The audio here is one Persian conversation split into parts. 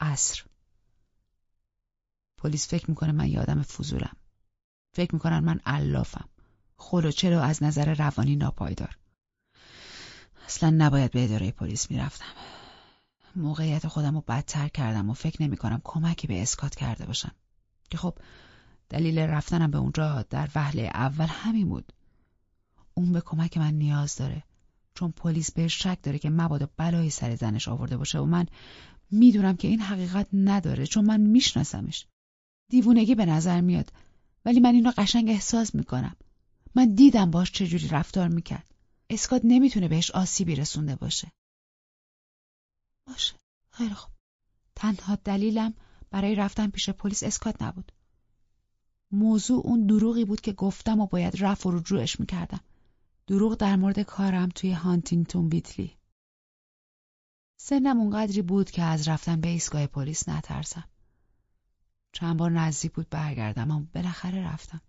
عصر. پلیس فکر می‌کنه من یادم فضولم. فکر می‌کنن من علافم. خلو چرا از نظر روانی ناپایدار. اصلا نباید به اداره پلیس می‌رفتم. موقعیت خودم رو بدتر کردم و فکر نمی کنم کمکی به اسکات کرده باشم. که خب دلیل رفتنم به اونجا در وهله اول همین بود. اون به کمک من نیاز داره. چون پلیس بهش شک داره که مبادا بلایی سر زنش آورده باشه و من می‌دونم که این حقیقت نداره چون من میشناسمش. دیوونگی به نظر میاد ولی من اینو قشنگ احساس می‌کنم. من دیدم باش چجوری رفتار می‌کرد. اسکات نمی‌تونه بهش آسیبی رسونده باشه. باشه. خیلی خوب. تنها دلیلم برای رفتن پیش پلیس اسکات نبود. موضوع اون دروغی بود که گفتم و باید رفت و رجوعش می‌کردم. دروغ در مورد کارم توی هانتینگتون بیتلی سنم اونقدری بود که از رفتن به ایستگاه پلیس نترسم. چند بار نزدیک بود برگردم اما بالاخره رفتم.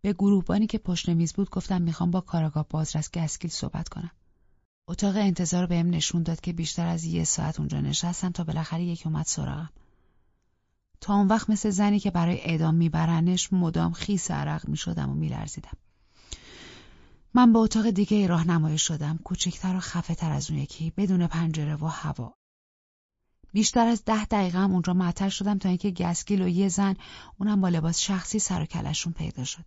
به گروهبانی که پشت میز بود گفتم می‌خوام با کاراگاه بازرس گسکیل صحبت کنم. اتاق انتظار بهم نشون داد که بیشتر از یه ساعت اونجا نشستم تا بالاخره یکی اومد سراغم. تا اون وقت مثل زنی که برای اعدام میبرنش مدام خیس عرق می‌شدم و میلرزیدم. من به اتاق دیگه راهنمایی شدم. کوچکتر و خفه تر از اون یکی بدون پنجره و هوا. بیشتر از ده دقیقه هم اونجا معطل شدم تا اینکه گسکیل و یه زن اونم با لباس شخصی سر و کلشون پیدا شد.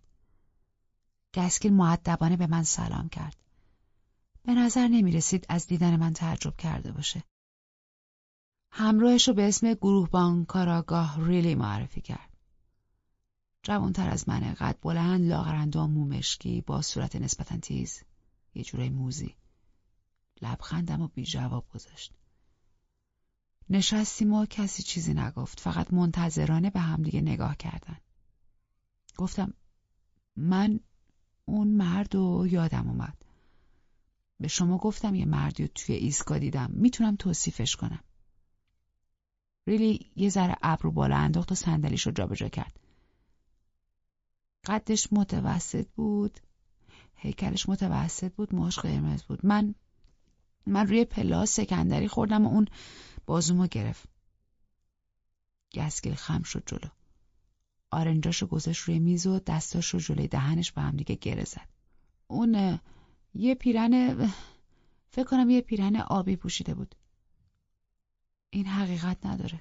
گسکیل معدبانه به من سلام کرد. به نظر نمی رسید از دیدن من تعجب کرده باشه. همراهش رو به اسم گروهبان کاراگاه ریلی معرفی کرد. جوانتر از منه. قد بلند لاغرندام مومشکی با صورت نسبتا تیز. یه جورای موزی. لبخندم و بی جواب گذاشت. نشستیم و کسی چیزی نگفت. فقط منتظرانه به همدیگه نگاه کردن. گفتم من اون مرد و یادم اومد. به شما گفتم یه مردی رو توی ایستگاه دیدم. می‌تونم توصیفش کنم. ریلی یه ذره ابرو بالا انداخت و صندلیش رو جابجا کرد. قدش متوسط بود. هیکلش متوسط بود موهاش قرمز بود. من من روی پلا سکندری خوردم و اون بازومو گرفت. گسگیل خم شد جلو. آرنجاشو گذاشت روی میز و دستاشو جلوی دهنش به هم دیگه گره زد. اون یه پیرن فکر کنم یه پیرن آبی پوشیده بود. این حقیقت نداره.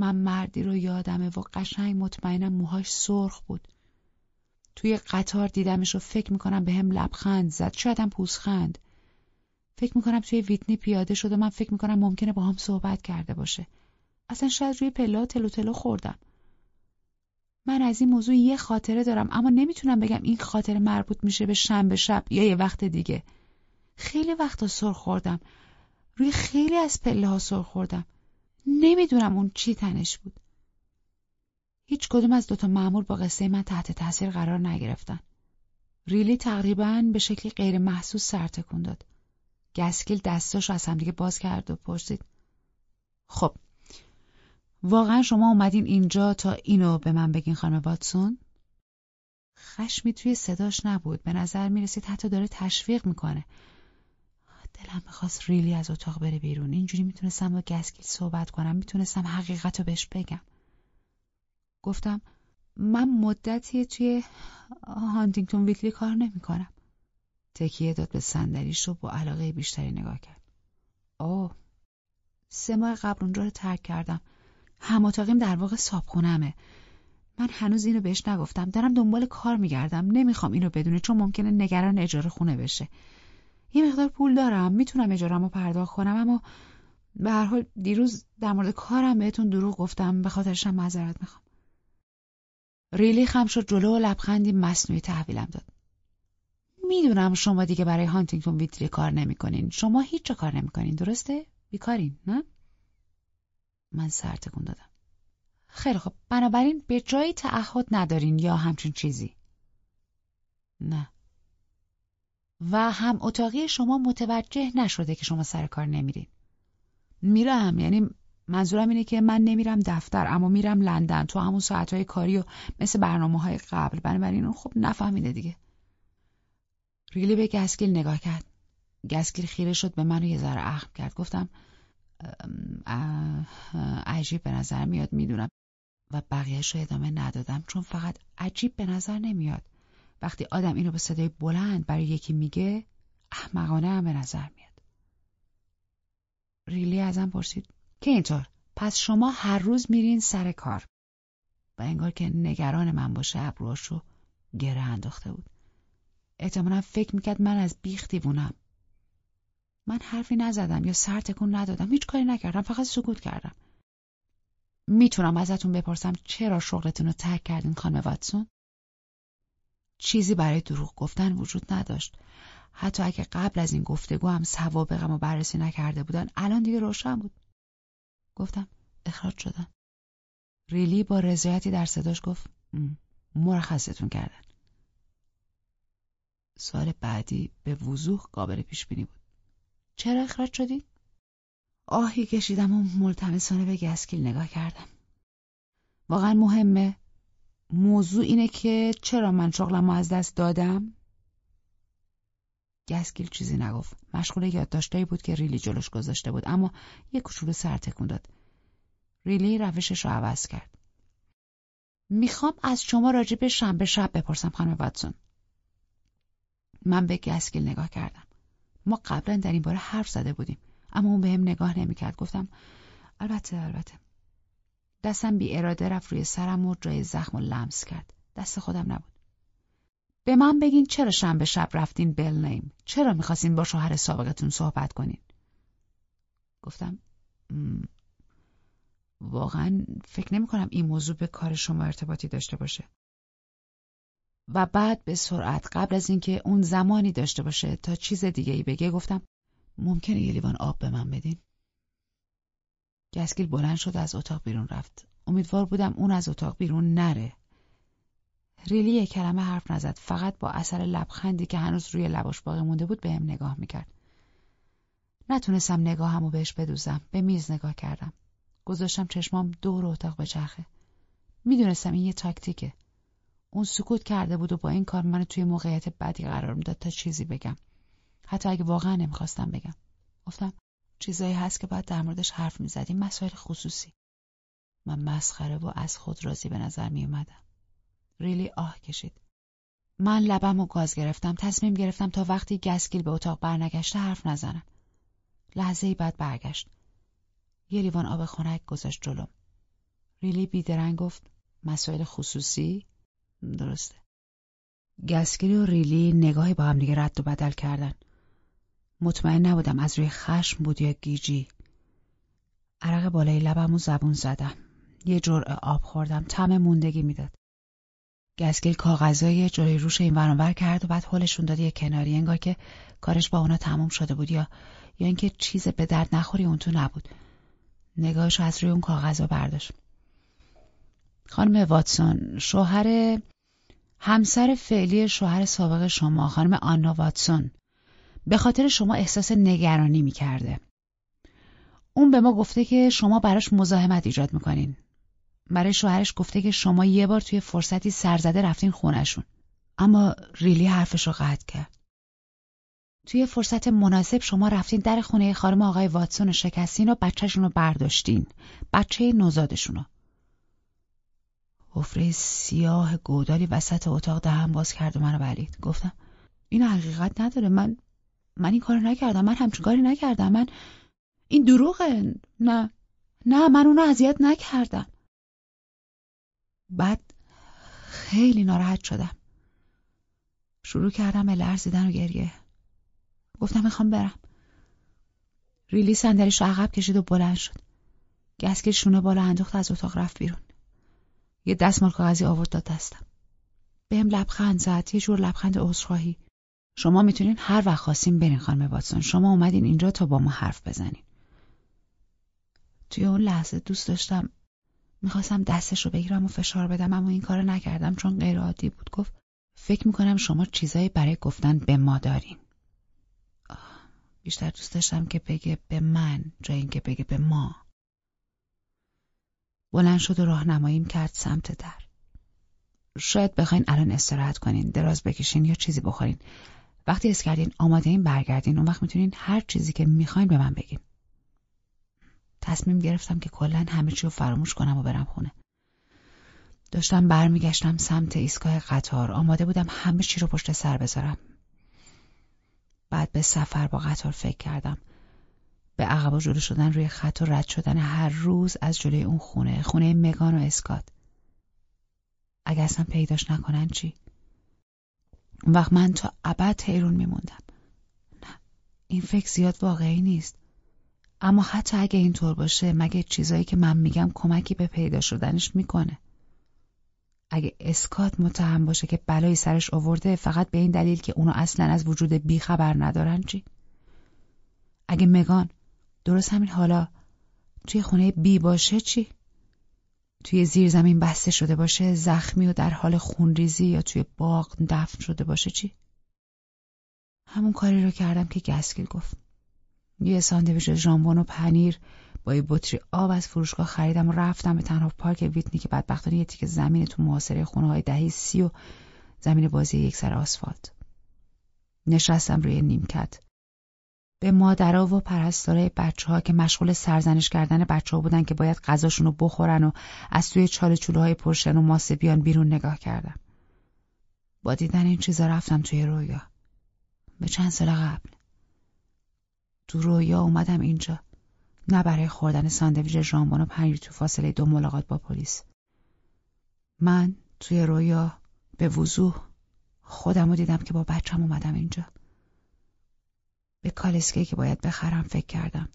من مردی رو یادمه و قشنگ مطمئنم موهاش سرخ بود. توی قطار دیدمش و فکر می‌کنم به هم لبخند زد. شاید هم پوزخند. فکر می‌کنم توی ویتنی پیاده شد و من فکر می‌کنم ممکنه با هم صحبت کرده باشه. اصلا شاید روی پلا تلو تلو خوردم. من از این موضوع یه خاطره دارم اما نمی‌تونم بگم این خاطره مربوط میشه به شنبه شب یا یه وقت دیگه. خیلی وقتا سر خوردم. روی خیلی از پله ها سر خوردم. نمی‌دونم اون چی تنش بود. هیچ کدوم از دوتا معمول با قصه من تحت تاثیر قرار نگرفتن. ریلی تقریبا به شکلی غیر محسوس سر تکون داد. گسکیل دستاشو از همدیگه باز کرد و پرسید. خب واقعا شما اومدین اینجا تا اینو به من بگین خانم واتسون؟ خشمی توی صداش نبود. به نظر می‌رسید حتی داره تشویق می‌کنه. دلم می‌خواست ریلی از اتاق بره بیرون. اینجوری می‌تونستم با گسکیل صحبت کنم می‌تونستم حقیقت رو بهش بگم. گفتم من مدتی توی هانتینگتون ویتلی کار نمی‌کنم. تکیه داد به صندلیش و با علاقه بیشتری نگاه کرد. اوه سه ماه قبل اونجا رو ترک کردم. هم در واقع صابخونمه من هنوز اینو بهش نگفتم. دارم دنبال کار میگردم. نمی‌خوام اینو بدونه چون ممکنه نگران اجاره خونه بشه. یه مقدار پول دارم می‌تونم اجارم رو پرداخت کنم اما به هر حال دیروز در مورد کارم بهتون دروغ گفتم به خاطرشم معذرت می‌خوام. ریلی خم شد جلو و لبخندی مصنوعی تحویلم داد. می‌دونم شما دیگه برای هانتینگتون ویتری کار نمی‌کنین. شما هیچ کار نمی‌کنین درسته؟ بیکارین نه؟ من سر تکون دادم. خیلی خب بنابراین به جایی تعهد ندارین یا همچین چیزی؟ نه. و هم اتاقی شما متوجه نشده که شما سر کار نمیرین. میرم یعنی منظورم اینه که من نمیرم دفتر اما میرم لندن تو همون ساعتهای کاری و مثل برنامه های قبل. بنابراین اون خب نفهمیده دیگه. ریلی به گسکیل نگاه کرد. گسکیل خیره شد به من و یه ذره اخم کرد. گفتم عجیب به نظر میاد می‌دونم. و بقیهش رو ادامه ندادم چون فقط عجیب به نظر نمیاد. وقتی آدم اینو به صدای بلند برای یکی میگه احمقانه هم به نظر میاد. ریلی ازم پرسید که اینطور؟ پس شما هر روز میرین سر کار؟ و انگار که نگران من باشه ابروهاشو گره انداخته بود. احتمالا فکر می‌کرد من از بیخ دیوونم. من حرفی نزدم یا سر تکون ندادم هیچ کاری نکردم فقط سکوت کردم. می‌تونم ازتون بپرسم چرا شغلتون رو ترک کردین خانم واتسون؟ چیزی برای دروغ گفتن وجود نداشت. حتی اگه قبل از این گفتگو هم سوابقم رو بررسی نکرده بودن الان دیگه روشن بود. گفتم اخراج شدن. ریلی با رضایتی در صداش گفت مرخصتون کردن. سال بعدی به وضوح قابل پیش بینی بود. چرا اخراج شدید؟ آهی کشیدم و ملتمسانه به گسکیل نگاه کردم. واقعا مهمه. موضوع اینه که چرا من شغلم از دست دادم؟ گسکیل چیزی نگفت. مشغول یادداشتایی بود که ریلی جلوش گذاشته بود اما یه کوچولو سر تکون داد. ریلی روشش رو عوض کرد. می‌خوام از شما راجع به شنبه شب بپرسم خانم واتسون. من به گسکیل نگاه کردم. ما قبلا در این باره حرف زده بودیم اما اون بهم به نگاه نمی‌کرد. گفتم البته البته. دستم بی اراده رفت روی سرم و جای زخم و لمس کرد. دست خودم نبود. به من بگین چرا شنبه شب رفتین بل نیم؟ چرا می‌خواستین با شوهر سابقتون صحبت کنین؟ گفتم واقعا فکر نمی کنم این موضوع به کار شما ارتباطی داشته باشه. و بعد به سرعت قبل از اینکه اون زمانی داشته باشه تا چیز دیگه ای بگه گفتم ممکنه یه لیوان آب به من بدین؟ گسکیل بلند شد از اتاق بیرون رفت. امیدوار بودم اون از اتاق بیرون نره. ریلی یک کلمه حرف نزد. فقط با اثر لبخندی که هنوز روی لباش باقی مونده بود بهم نگاه می‌کرد. نتونستم نگاهمو بهش بدوزم. به میز نگاه کردم. گذاشتم چشمام دور اتاق به چرخه. می‌دونستم این یه تاکتیکه. اون سکوت کرده بود و با این کار منو توی موقعیت بدی قرار می‌داد تا چیزی بگم. حتی اگه واقعا نمی‌خواستم بگم. گفتم چیزایی هست که باید در موردش حرف می‌زدیم مسائل خصوصی. من مسخره و از خود راضی به نظر میومدم ریلی آه کشید. من لبم و گاز گرفتم تصمیم گرفتم تا وقتی گسگیل به اتاق برنگشته حرف نزنم. لحظه بعد برگشت. یه لیوان آب خنک گذاشت جلوم. ریلی بیدرنگ گفت مسائل خصوصی؟ درسته. گسکیل و ریلی نگاهی با هم دیگه رد و بدل کردن. مطمئن نبودم از روی خشم بود یا گیجی. عرق بالای لبم و زبون زدم. یه جرعه آب خوردم. تم موندگی می‌داد. گسکیل کاغذای جلوی روش این ورانور کرد و بعد حلشون داد یه کناری انگار که کارش با اونا تموم شده بود یا یا اینکه چیز به درد نخوری اون تو نبود. نگاهش از روی اون کاغذا برداشت. خانم واتسون شوهر همسر فعلی شوهر سابق شما خانم آنا واتسون. به خاطر شما احساس نگرانی می‌کرده. اون به ما گفته که شما براش مزاحمت ایجاد می‌کنین. برای شوهرش گفته که شما یه بار توی فرصتی سرزده رفتین خونشون. اما ریلی حرفش رو قطع کرد. توی فرصت مناسب شما رفتین در خونه خانم آقای واتسون و شکستین و بچهشون رو برداشتین. بچه نوزادشون حفره سیاه گودالی وسط اتاق دهم باز کرد و منو برید گفتم این حقیقت نداره من من این کار نکردم من همچون کاری نکردم من این دروغه. نه. نه من اونو اذیت نکردم. بعد خیلی ناراحت شدم. شروع کردم به لرزیدن و گریه. گفتم می‌خوام برم. ریلی صندلیش عقب کشید و بلند شد. گسکش شونه بالا انداخت از اتاق رفت بیرون. یه دستمال کاغذی آورد داد دستم. بهم لبخند زد. یه جور لبخند عذرخواهی. شما می‌تونین هر وقت خواستین برین خانم واتسون. شما اومدین اینجا تا با ما حرف بزنین. توی اون لحظه دوست داشتم. می‌خواستم دستش رو بگیرم و فشار بدم اما این کار نکردم چون غیر عادی بود. گفت فکر می‌کنم شما چیزایی برای گفتن به ما دارین. بیشتر دوست داشتم که بگه به من جای اینکه بگه به ما. بلند شد و راهنماییم کرد سمت در. شاید بخواین الان استراحت کنین دراز بکشین یا چیزی بخورین. وقتی اس کردین آماده این برگردین اون وقت می‌تونین هر چیزی که می‌خواین به من بگین. تصمیم گرفتم که کلا همه چی رو فراموش کنم و برم خونه. داشتم برمیگشتم سمت ایستگاه قطار. آماده بودم همه چی رو پشت سر بذارم. بعد به سفر با قطار فکر کردم. به عقب و جلو شدن روی خط و رد شدن هر روز از جلوی اون خونه خونه مگان و اسکات. اگه اصلا پیداش نکنن چی؟ اون وقت من تا ابد حیرون میموندم نه این فکر زیاد واقعی نیست اما حتی اگه اینطور باشه مگه چیزایی که من میگم کمکی به پیدا شدنش می‌کنه اگه اسکات متهم باشه که بلایی سرش آورده فقط به این دلیل که اونو اصلا از وجود بی خبر ندارن چی؟ اگه مگان درست همین حالا توی خونه بی باشه چی؟ توی زیر زمین بسته شده باشه زخمی و در حال خونریزی یا توی باغ دفن شده باشه چی؟ همون کاری رو کردم که گسکیل گفت. یه ساندویچ ژامبون و پنیر با یه بطری آب از فروشگاه خریدم و رفتم به تنها پارک ویتنی که بدبختانه یه تیکه زمین تو محاصره خونه های دهه سی و زمین بازی یکسر آسفالت. نشستم روی نیمکت. به مادرها و پرستارای بچه ها که مشغول سرزنش کردن بچه ها بودن که باید غذاشون رو بخورن و از توی چاله چوله های پر شن و ماسه بیان بیرون نگاه کردم. با دیدن این چیزا رفتم توی رویا. به چند سال قبل. تو رویا اومدم اینجا. نه برای خوردن ساندویچ ژامبون و پنیر تو فاصله دو ملاقات با پلیس. من توی رویا به وضوح خودم رو دیدم که با بچم اومدم اینجا. به کالسکه که باید بخرم فکر کردم.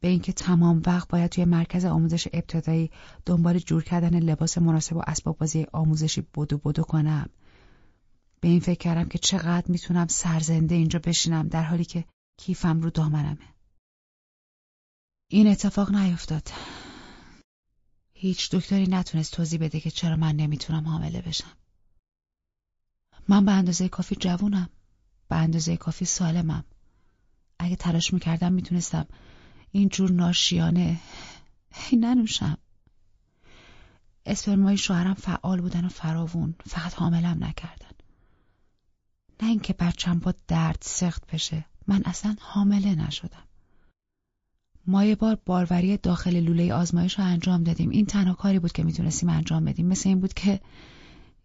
به اینکه تمام وقت باید توی مرکز آموزش ابتدایی دنبال جور کردن لباس مناسب و اسباب بازی آموزشی بدو بدو کنم. به این فکر کردم که چقدر می‌تونم سرزنده اینجا بشینم در حالی که کیفم رو دامنمه. این اتفاق نیفتاد. هیچ دکتری نتونست توضیح بده که چرا من نمی‌تونم حامله بشم. من به اندازه کافی جوونم. به اندازه کافی سالمم. اگه تلاش می‌کردم می‌تونستم اینجور ناشیانه ننوشم. اسپرمای شوهرم فعال بودن و فراوون فقط حاملم نکردن. نه اینکه بچم با درد سخت بشه من اصلا حامله نشدم. ما یه بار باروری داخل لوله آزمایش رو انجام دادیم این تنها کاری بود که می‌تونستیم انجام بدیم مثل این بود که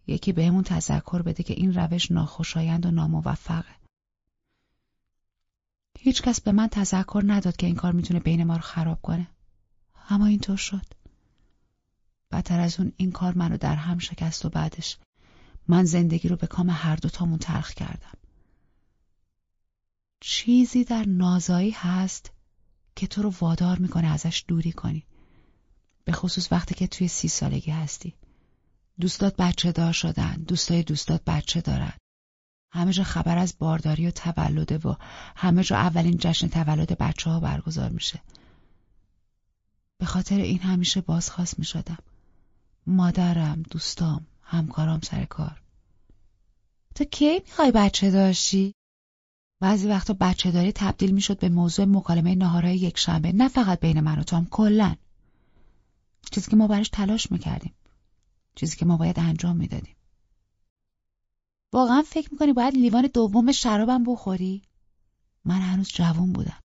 یکی بهمون تذکر بده که این روش ناخوشایند و ناموفقه هیچکس به من تذکر نداد که این کار می‌تونه بین ما رو خراب کنه. اما اینطور شد. بدتر از اون این کار منو در هم شکست و بعدش من زندگی رو به کام هر دوتامون تلخ کردم. چیزی در نازایی هست که تو رو وادار می‌کنه ازش دوری کنی. به خصوص وقتی که توی سی سالگی هستی. دوستات بچه دار شدن. دوستای دوستات بچه دارن. همه جا خبر از بارداری و تولده و همه جا اولین جشن تولد بچه ها برگزار میشه. به خاطر این همیشه بازخواست می‌شدم. مادرم دوستام همکارام سر کار. تو کی می‌خوای بچه داشتی؟ بعضی وقتا بچه داری تبدیل می‌شد به موضوع مکالمه نهارهای یک شنبه نه فقط بین من و توم کلا. چیزی که ما براش تلاش می‌کردیم. چیزی که ما باید انجام می‌دادیم. واقعا فکر می‌کنی باید لیوان دوم شرابم بخوری؟ من هنوز جوان بودم.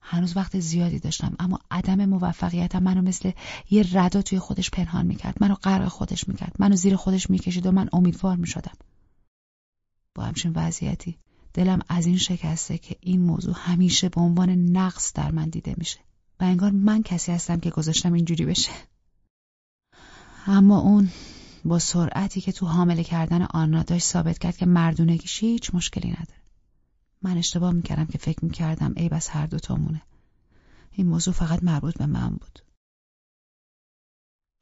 هنوز وقت زیادی داشتم اما عدم موفقیتم منو مثل یه ردا توی خودش پنهان می‌کرد. منو غرق خودش می‌کرد. منو زیر خودش می‌کشید و من امیدوار می‌شدم. با همچین وضعیتی دلم از این شکسته که این موضوع همیشه به عنوان نقص در من دیده میشه و انگار من کسی هستم که گذاشتم اینجوری بشه. اما اون با سرعتی که تو حامله کردن آنا داشت ثابت کرد که مردونگیش هیچ مشکلی نداره. من اشتباه می‌کردم که فکر می‌کردم ای بس هر دوتامونه این موضوع فقط مربوط به من بود.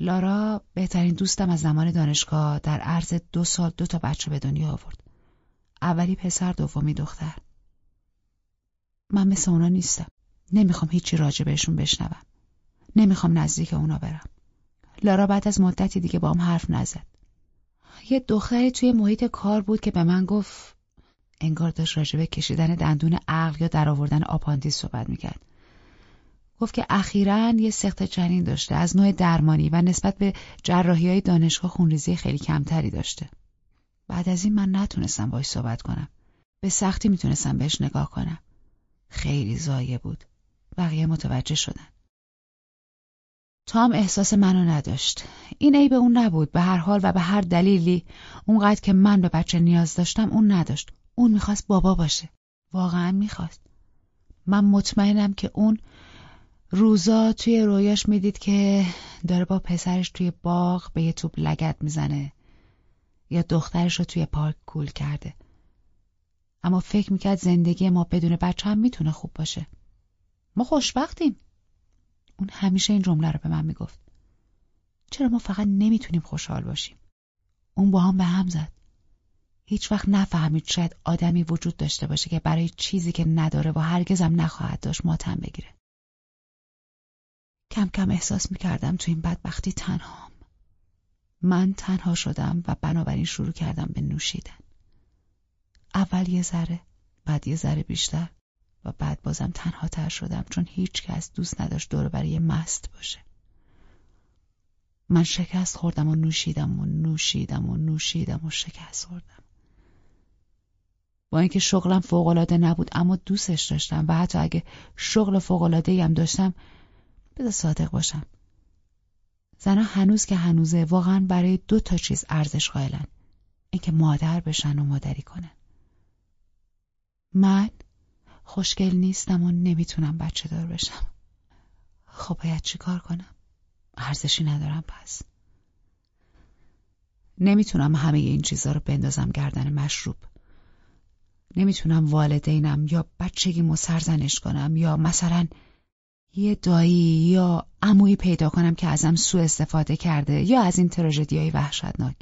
لارا بهترین دوستم از زمان دانشگاه در عرض دو سال دو تا بچه به دنیا آورد. اولی پسر دومی دختر. من مثل اونا نیستم. نمی‌خوام هیچی راجع بهشون بشنوم. نمی‌خوام نزدیک اونا برم. لارا بعد از مدتی دیگه با هم حرف نزد. یه دختری توی محیط کار بود که به من گفت انگار داشت راجبه کشیدن دندون عقل یا در آوردن آپاندیس صحبت می‌کرد. گفت که اخیرا یه سخت جنین داشته از نوع درمانی و نسبت به جراحی های دانشگاه خونریزی خیلی کمتری داشته. بعد از این من نتونستم باش صحبت کنم. به سختی می‌تونستم بهش نگاه کنم. خیلی زایه بود. بقیه متوجه شدن. تام احساس منو نداشت. این عیب اون نبود. به هر حال و به هر دلیلی اونقدر که من به بچه نیاز داشتم اون نداشت. اون می‌خواست بابا باشه. واقعا می‌خواست. من مطمئنم که اون روزا توی رویاش می‌دید که داره با پسرش توی باغ به یه توپ لگت می‌زنه یا دخترش رو توی پارک کول کرده. اما فکر می‌کرد زندگی ما بدون بچه هم می‌تونه خوب باشه. ما خوشبختیم. اون همیشه این جمله رو به من می‌گفت. چرا ما فقط نمی‌تونیم خوشحال باشیم؟ اون با هم به هم زد. هیچ وقت نفهمید شاید آدمی وجود داشته باشه که برای چیزی که نداره و هرگزم نخواهد داشت ماتم بگیره. کم کم احساس می‌کردم تو این بدبختی تنهام. من تنها شدم و بنابراین شروع کردم به نوشیدن. اول یه ذره، بعد یه ذره بیشتر و بعد بازم تنها تر شدم چون هیچ کس دوست نداشت دور برای مست باشه. من شکست خوردم و نوشیدم و نوشیدم و نوشیدم و شکست خوردم. با اینکه شغلم فوقالعاده نبود اما دوستش داشتم و حتی اگه شغل فوقالعاده هم داشتم بذار صادق باشم. زنها هنوز که هنوزه واقعا برای دو تا چیز ارزش قائلن. اینکه مادر بشن و مادری کنن. من خوشگل نیستم و نمی‌تونم بچه دار بشم. خب باید چیکار کنم؟ ارزشی ندارم پس. نمی‌تونم همه این چیزها رو بندازم گردن مشروب. نمی‌تونم والدینم یا بچگی سرزنش کنم یا مثلا یه دایی یا عمویی پیدا کنم که ازم سوء استفاده کرده یا از این تراژدیای وحشتناک.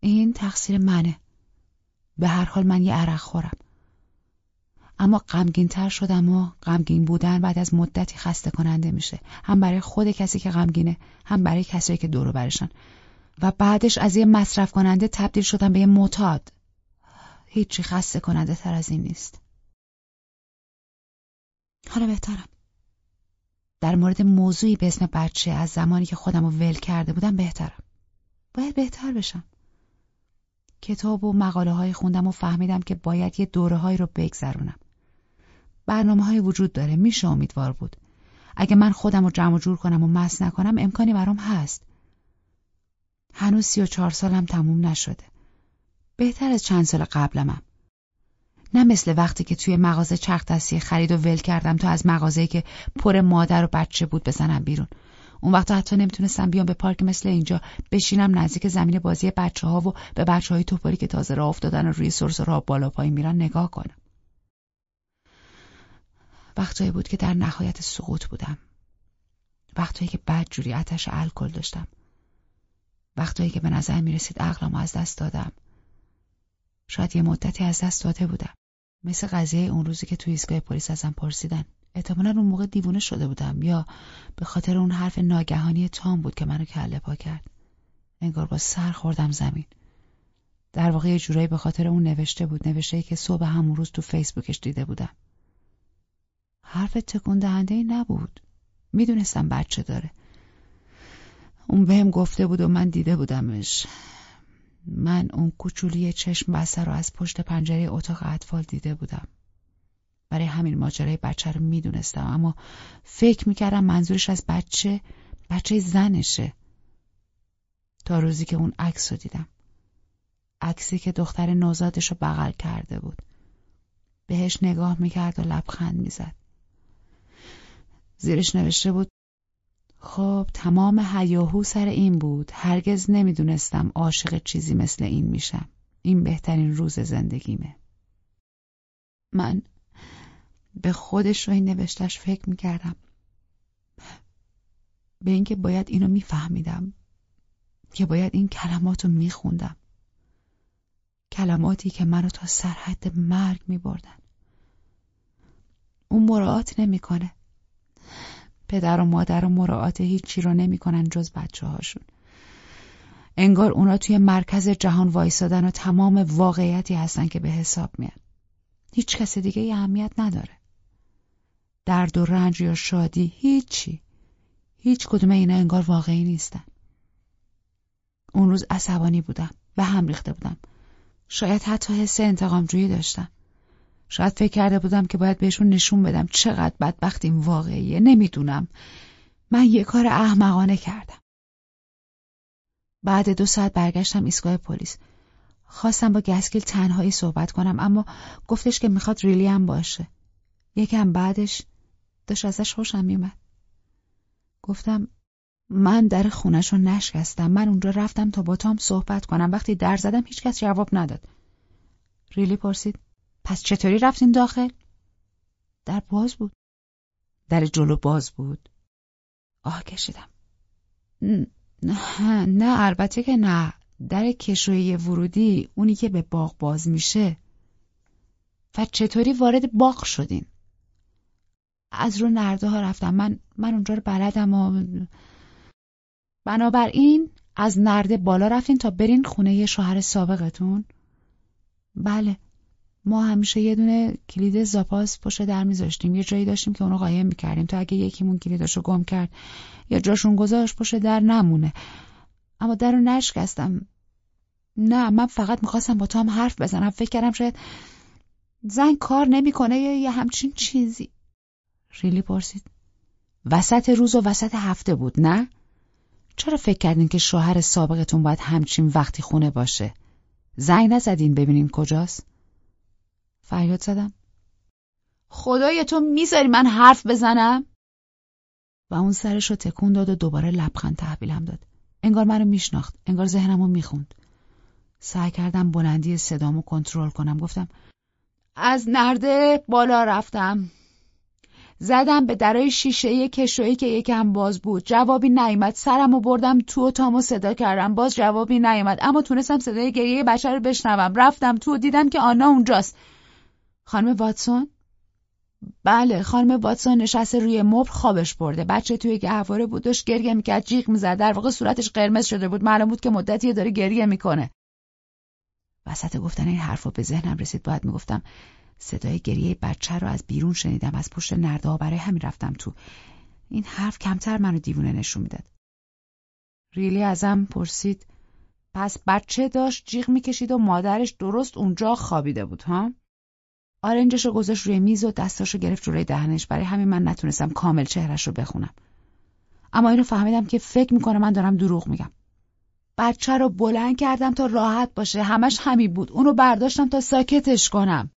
این تقصیر منه. به هر حال من یه عرق خورم. اما غمگین تر شدم و غمگین بودن بعد از مدتی خسته کننده میشه. هم برای خود کسی که غمگینه هم برای کسی که دورو برشن. و بعدش از یه مصرف کننده تبدیل شدم به یه معتاد. هیچی خسته کننده تر از این نیست. حالا بهترم. در مورد موضوعی به اسم بچه از زمانی که خودم رو ول کرده بودم بهترم. باید بهتر بشم. کتاب و مقاله های خوندم و فهمیدم که باید یه دوره رو بگذرونم. برنامه های وجود داره. میشه امیدوار بود. اگه من خودم رو جمع جور کنم و مس نکنم امکانی برام هست. هنوز سی و چهار سالم تموم نشده. بهتر از چند سال قبلمم. نه مثل وقتی که توی مغازه چرخ دستی خرید و ول کردم تا از مغازه‌ای که پر مادر و بچه بود بزنم بیرون. اون وقتا حتی نمی‌تونستم بیام به پارک مثل اینجا. بشینم نزدیک زمین بازی بچه ها و به بچه های توپاری که تازه راه افتادن و روی سرس راه بالا پایین میرن نگاه کنم. وقتایی بود که در نهایت سقوط بودم. وقتایی که بد جوری آتش الکل داشتم. وقتایی که به نظر می رسید عقلم از دست دادم. شاید یه مدتی از دست داده بودم. مثل قضیه اون روزی که توی ایستگاه پلیس ازم پرسیدن. احتمالا اون موقع دیوونه شده بودم یا به خاطر اون حرف ناگهانی تام بود که منو کله پا کرد. انگار با سر خوردم زمین. در واقع یه جورایی به خاطر اون نوشته بود نوشته ای که صبح همون روز تو فیسبوکش دیده بودم. حرف تکون دهنده نبود. می‌دونستم بچه داره. اون بهم گفته بود و من دیده بودمش. من اون کوچولی چشم بسته رو از پشت پنجره اتاق اطفال دیده بودم. برای همین ماجرای بچه رو می‌دونستم اما فکر می‌کردم منظورش از بچه بچه زنشه. تا روزی که اون عکس رو دیدم. عکسی که دختر نوزادش رو بغل کرده بود. بهش نگاه می‌کرد و لبخند می‌زد. زیرش نوشته بود خب تمام هیاهو سر این بود. هرگز نمی‌دونستم عاشق چیزی مثل این میشم. این بهترین روز زندگیمه. من به خودش رو این نوشتش فکر می‌کردم. به اینکه باید اینو میفهمیدم که باید این کلمات رو میخوندم. کلماتی که منو تا سرحد مرگ میبردن. اون مراعات نمی‌کنه. پدر و مادر و مراعات هیچی رو نمی‌کنن جز بچه هاشون. انگار اونا توی مرکز جهان وایسادن و تمام واقعیتی هستن که به حساب میاد. هیچ کس دیگه اهمیت نداره. درد و رنج یا شادی هیچی. هیچ کدوم اینا انگار واقعی نیستن. اون روز عصبانی بودم. به هم ریخته بودم. شاید حتی حس انتقام جویی داشتم. شاید فکر کرده بودم که باید بهشون نشون بدم چقدر بدبختیم واقعیه نمی‌دونم من یه کار احمقانه کردم. بعد دو ساعت برگشتم ایستگاه پلیس. خواستم با گسکیل تنهایی صحبت کنم اما گفتش که می‌خواد ریلی هم باشه. یکم بعدش داشت ازش خوشم میومد. گفتم من در خونش رو نشکستم. من اونجا رفتم تا با تام صحبت کنم. وقتی در زدم هیچکس جواب نداد. ریلی پرسید پس چطوری رفتین داخل؟ در باز بود. در جلو باز بود. آه کشیدم. نه نه البته که نه در کشوی ورودی اونی که به باغ باز میشه و چطوری وارد باغ شدین از رو نرده ها رفتم من من اونجا رو بلدم و بنابراین از نرده بالا رفتین تا برین خونه شوهر سابقتون بله ما همیشه یه دونه کلید زاپاس پشت در میذاشتیم. یه جایی داشتیم که اونو قایم می‌کردیم. تا اگه یکیمون کلیداشو گم کرد یا جاشون گذاشت پشت در نمونه. اما در رو نشکستم نه من فقط می‌خواستم با تو هم حرف بزنم. فکر کردم شاید زنگ کار نمی‌کنه یا یه همچین چیزی. ریلی پرسید. وسط روز و وسط هفته بود نه؟ چرا فکر کردین که شوهر سابقتون باید همچین وقتی خونه باشه؟ زنگ نزدین ببینین کجاست؟ فریاد زدم خدای تو می‌ذاری من حرف بزنم؟ و اون سرش رو تکون داد و دوباره لبخند تحویلم داد. انگار منو میشناخت. انگار ذهنمو می‌خوند. سعی کردم بلندی صدامو کنترل کنم. گفتم از نرده بالا رفتم. زدم به درای شیشه کشویی که یکم باز بود. جوابی نیامد. سرمو بردم تو و تامو صدا کردم. باز جوابی نیامد. اما تونستم صدای گریه بچه رو بشنوم. رفتم تو و دیدم که آنا اونجاست. خانم واتسون؟ بله خانم واتسون نشسته روی مبل خوابش برده. بچه توی گهواره بود داشت گریه می‌کرد جیغ می‌زد. در واقع صورتش قرمز شده بود. معلوم بود که مدتی داره گریه می‌کنه. وسط گفتن این حرف به ذهنم رسید. باید می‌گفتم صدای گریه بچه رو از بیرون شنیدم. از پشت نرده برای همین رفتم تو. این حرف کمتر منو دیوونه نشون می‌داد. ریلی ازم پرسید پس بچه داشت جیغ می‌کشید و مادرش درست اونجا خوابیده بود ها؟ آرنجش رو گذاشت روی میز و دستاشو گرفت جلوی دهنش. برای همین من نتونستم کامل چهرش رو بخونم. اما اینو فهمیدم که فکر می‌کنه من دارم دروغ میگم. بچه رو بلند کردم تا راحت باشه. همش همی بود. اونو برداشتم تا ساکتش کنم.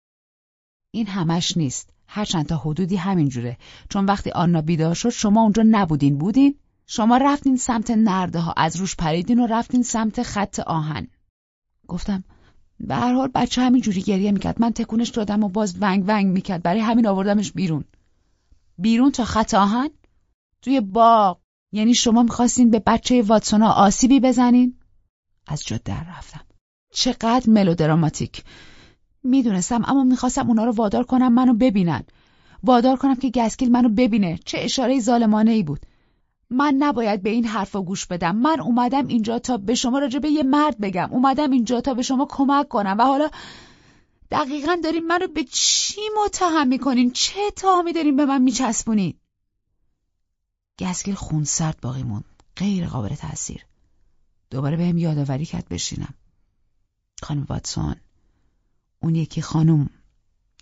این همش نیست. هرچند تا حدودی همینجوره چون وقتی آنا بیدار شد شما اونجا نبودین بودین؟ شما رفتین سمت نرده ها. از روش پریدین و رفتین سمت خط آهن. گفتم به هر حال بچه همین جوری گریه می‌کرد. من تکونش دادم و باز ونگ ونگ می‌کرد. برای همین آوردمش بیرون. بیرون تا خط آهن؟ توی باغ. یعنی شما می‌خواستین به بچه واتسونا آسیبی بزنین؟ از جد در رفتم. چقدر ملودراماتیک. می‌دونستم اما می‌خواستم اونا رو وادار کنم منو ببینن. وادار کنم که گسکیل منو ببینه. چه اشاره ظالمانه ای بود. من نباید به این حرفا گوش بدم. من اومدم اینجا تا به شما راجع به یه مرد بگم. اومدم اینجا تا به شما کمک کنم. و حالا دقیقا دارین منو به چی متهم می‌کنین؟ چه اتهامی دارین به من میچسبونین؟ گسگل خون سرد باقی موند. غیر قابل تاثیر دوباره بهم یادآوری کرد بشینم. خانم واتسون. اون یکی خانم.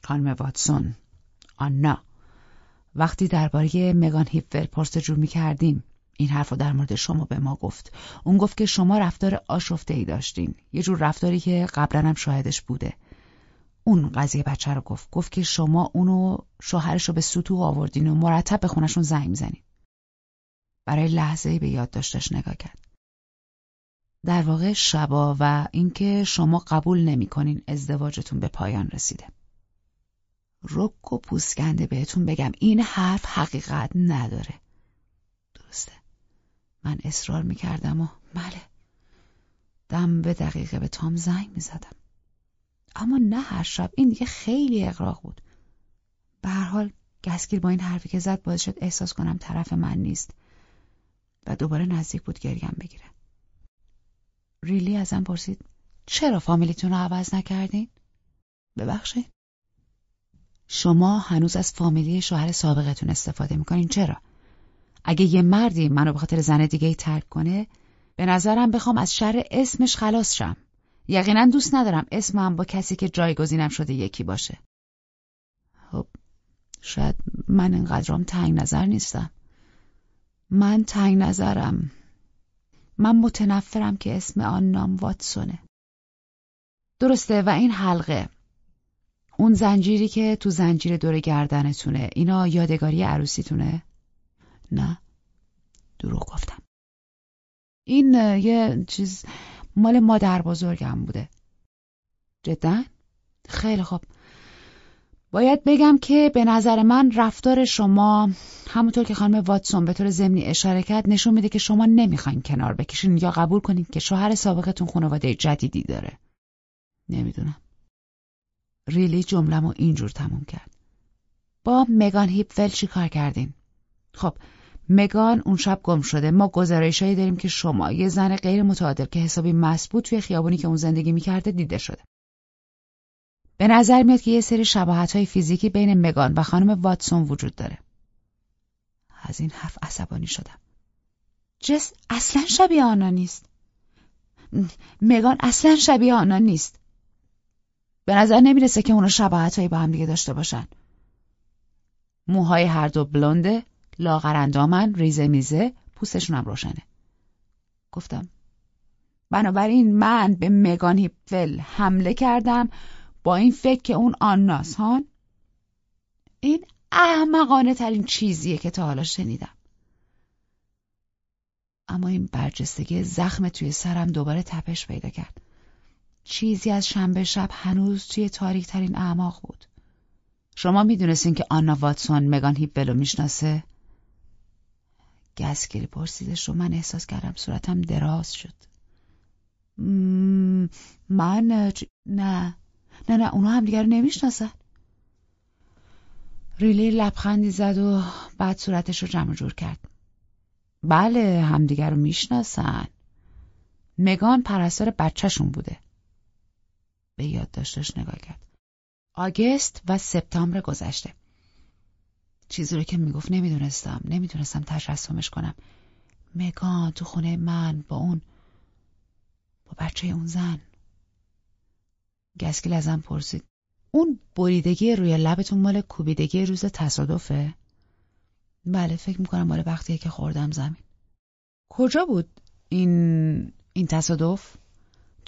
خانم واتسون. آنا. وقتی درباره مگان هیپفل پرسجو می کردیم این حرف در مورد شما به ما گفت. اون گفت که شما رفتار آشفته ای داشتین. یه جور رفتاری که قبلا هم شاهدش بوده. اون قضیه بچه رو گفت. گفت که شما اونو شوهرش رو به سطوح آوردین و مرتب به خونشون زنگ می‌زنین. برای لحظه به یادداشتش نگاه کرد. در واقع شبا و اینکه شما قبول نمی‌کنین ازدواجتون به پایان رسیده. رک و پوسکنده بهتون بگم. این حرف حقیقت نداره. درسته. من اصرار می‌کردم و بله. دم به دقیقه به تام زنگ می‌زدم. اما نه هر شب. این دیگه خیلی اقراق بود. به هر حال گسگیر با این حرفی که زد باعث شد احساس کنم طرف من نیست و دوباره نزدیک بود گریم بگیره. ریلی ازم پرسید چرا فامیلیتون رو عوض نکردین؟ ببخشید. شما هنوز از فامیلی شوهر سابقتون استفاده می‌کنین. چرا؟ اگه یه مردی منو به خاطر زن دیگه ترک کنه به نظرم بخوام از شر اسمش خلاص شم. یقینا دوست ندارم اسمم با کسی که جایگزینم شده یکی باشه. خب شاید من انقدرام تنگ نظر نیستم. من تنگ نظرم. من متنفرم که اسم آن نام واتسونه. درسته و این حلقه. اون زنجیری که تو زنجیر دور گردنتونه. اینا یادگاری عروسیتونه؟ نه. دروغ گفتم. این یه چیز مال مادر بزرگم بوده. جدا؟ خیلی خوب. باید بگم که به نظر من رفتار شما همونطور که خانم واتسون به طور ضمنی اشاره کرد نشون میده که شما نمی‌خواین کنار بکشین یا قبول کنید که شوهر سابقتون خانواده جدیدی داره. نمی‌دونم. ریلی جملم اینجور تموم کرد با مگان هیپفل چی کار کردین؟ خب مگان اون شب گم شده ما گزارشهایی داریم که شما یه زن غیر متعادل که حسابی مسبوط توی خیابونی که اون زندگی می‌کرده دیده شده به نظر میاد که یه سری شباهت های فیزیکی بین مگان و خانم واتسون وجود داره. از این حرف عصبانی شدم. جس اصلا شبیه آنها نیست. مگان اصلا شبیه آنها نیست. به نظر نمی‌رسه که اونا شباهت هایی با هم دیگه داشته باشن. موهای هر دو بلنده، لاغر اندامن، ریزه میزه، پوستشون هم روشنه. گفتم بنابراین من به مگان هیپفل حمله کردم با این فکر که اون آناس هان این احمقانه ترین چیزیه که تا حالا شنیدم اما این برجستگی زخم توی سرم دوباره تپش پیدا کرد چیزی از شنبه شب هنوز توی تاریک ترین اعماق بود. شما می‌دونستین که آنا واتسون مگان هیپولو می‌شناسه؟ گسکری پرسیدش رو من احساس کردم صورتم دراز شد. من نه. نه نه اونا هم دیگر رو نمی‌شناسن. ریلی لبخندی زد و بعد صورتش رو جمع جور کرد. بله همدیگر رو می‌شناسن. مگان پرستار بچهشون بوده. به یاد داشتش نگاه کرد. آگست و سپتامبر گذشته. چیزی رو که می‌گفت نمی‌دونستم. نمی‌دونستم تجسمش کنم. مگان تو خونه من با اون با بچه اون زن. گسکیل ازم پرسید. اون بریدگی روی لبتون مال کوبیدگی روز تصادفه؟ بله فکر می‌کنم مال وقتیه که خوردم زمین. کجا بود این این تصادف؟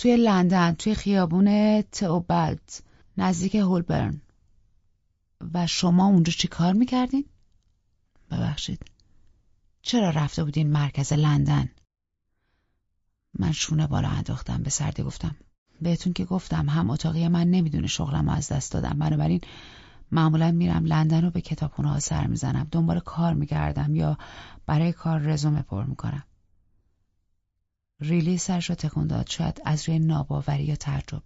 توی لندن توی خیابون تئوبالت نزدیک هولبرن. و شما اونجا چی کار می‌کردین؟ ببخشید. چرا رفته بودین مرکز لندن؟ من شونه بالا انداختم به سردی گفتم. بهتون که گفتم هم اتاقی من نمی‌دونه شغلم از دست دادم. بنابراین معمولا میرم لندن رو به کتابخونه ها سر می‌زنم. دنبال کار میگردم یا برای کار رزومه پر می‌کنم. ریلی سرش رو تکون داد. شاید از روی ناباوری یا تعجب.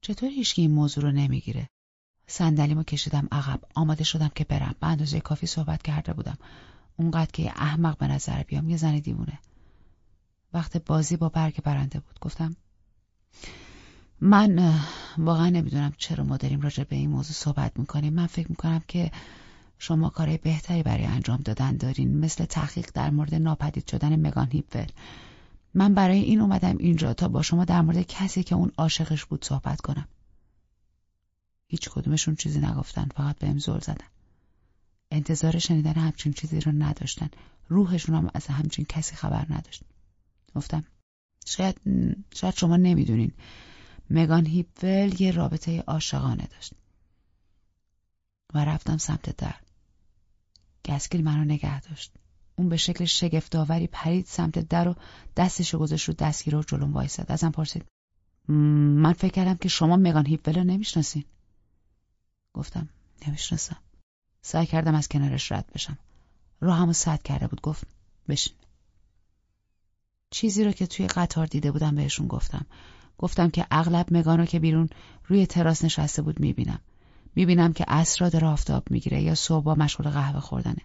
چطور هیچکی این موضوع رو نمی‌گیره؟ صندلیمو کشیدم عقب. آماده شدم که برم. به اندازه کافی صحبت کرده بودم. اونقدر که احمق به نظر بیام یه زن دیوونه. وقت بازی با برگ برنده بود. گفتم من واقعا نمی‌دونم چرا ما داریم راجع به این موضوع صحبت می‌کنیم. من فکر می‌کنم که شما کارهای بهتری برای انجام دادن دارین. مثل تحقیق در مورد ناپدید شدن مگان هیپول. من برای این اومدم اینجا تا با شما در مورد کسی که اون عاشقش بود صحبت کنم. هیچ کدومشون چیزی نگفتن فقط بهم زل زدن. انتظار شنیدن همچین چیزی رو نداشتن. روحشون هم از همچین کسی خبر نداشت. گفتم شاید شاید شما نمی‌دونین. مگان هیپول یه رابطه عاشقانه داشت. و رفتم سمت در. گسکیل منو نگه داشت. اون به شکل شگفتآوری پرید سمت در و دستشو گذاشت رو دستگیر رو جلوم وایساد ازم پرسید من فکر کردم که شما مگان هیپول رو نمی‌شناسین. گفتم نمی‌شناسم. سعی کردم از کنارش رد بشم. همو سد کرده بود. گفت بشین. چیزی رو که توی قطار دیده بودم بهشون گفتم. گفتم که اغلب مگانو که بیرون روی تراس نشسته بود می‌بینم. می‌بینم که اسرا داره آفتاب می‌گیره یا صبح با مشغول قهوه خوردنه.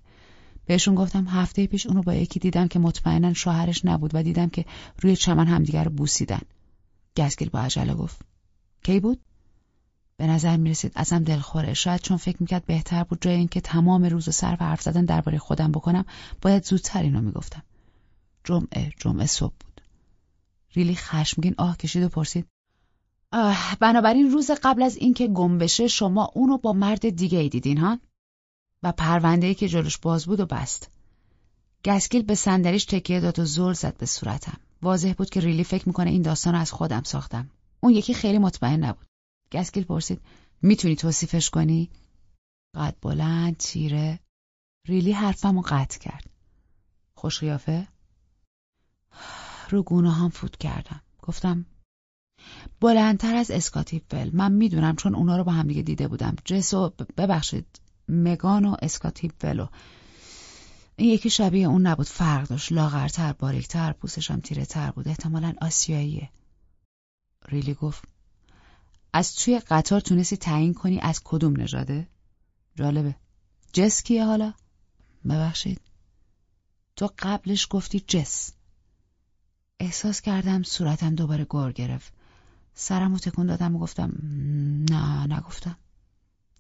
بهشون گفتم هفته پیش اونو با یکی دیدم که مطمئنا شوهرش نبود و دیدم که روی چمن همدیگر رو بوسیدن. گسگیر با عجله گفت کی بود؟ به نظر می‌رسید ازم دلخوره. شاید چون فکر می‌کرد بهتر بود جای اینکه تمام روز و حرف زدن درباره خودم بکنم باید زودتر اینو می‌گفتم. جمعه جمعه صبح بود. ریلی خشمگین آه کشید و پرسید بنابراین روز قبل از اینکه گم بشه شما اونو با مرد دیگه ای دیدین ها؟ و پرونده ای که جلوش باز بود و بست. گسکیل به صندلیش تکیه داد و زل زد به صورتم. واضح بود که ریلی فکر می‌کنه این داستان از خودم ساختم. اون یکی خیلی مطمئن نبود. گسکیل پرسید می‌تونی توصیفش کنی؟ قد بلند تیره. ریلی حرفمو قطع کرد. خوش قیافه؟ رو گونه هام فوت کردم. گفتم بلندتر از اسکات هیپول من می‌دونم چون اونا رو با هم دیده بودم. جسو ببخشید. مگان و اسکات هیپول این یکی شبیه اون نبود. فرق داشت. لاغرتر باریکتر هم تیره تر بود. احتمالا آسیاییه. ریلی گفت از توی قطار تونستی تعیین کنی از کدوم نژاده؟ جالبه. جس کیه حالا؟ ببخشید. تو قبلش گفتی جس. احساس کردم صورتم دوباره گور گرفت. سرم و تکون دادم و گفتم نه نگفتم.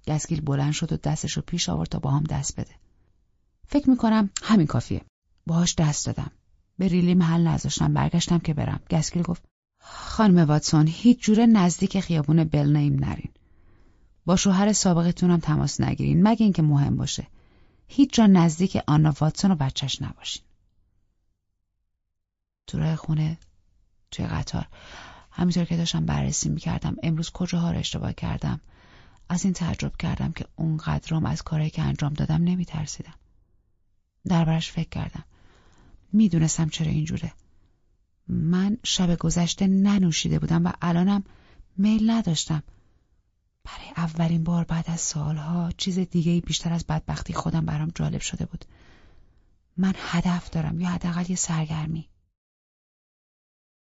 گسگیل بلند شد و دستش رو پیش آورد تا با هم دست بده. فکر می‌کنم همین کافیه. باهاش دست دادم. به ریلی محل نذاشتم برگشتم که برم. گسگیل گفت خانم واتسون هیچ جوره نزدیک خیابون بلنیم نرین. با شوهر سابقتونم تماس نگیرین مگه اینکه مهم باشه. هیچ جا نزدیک آنا واتسون و بچهش نباشین. تو راه خونه توی قطار. همینطور که داشتم بررسی می‌کردم امروز کجاها رو اشتباه کردم؟ از این تعجب کردم که اونقدرام از کارهایی که انجام دادم نمیترسیدم. دربارش فکر کردم. می‌دونستم چرا اینجوره. من شب گذشته ننوشیده بودم و الانم میل نداشتم. برای اولین بار بعد از سالها چیز دیگه بیشتر از بدبختی خودم برام جالب شده بود. من هدف دارم یا حداقل یه سرگرمی.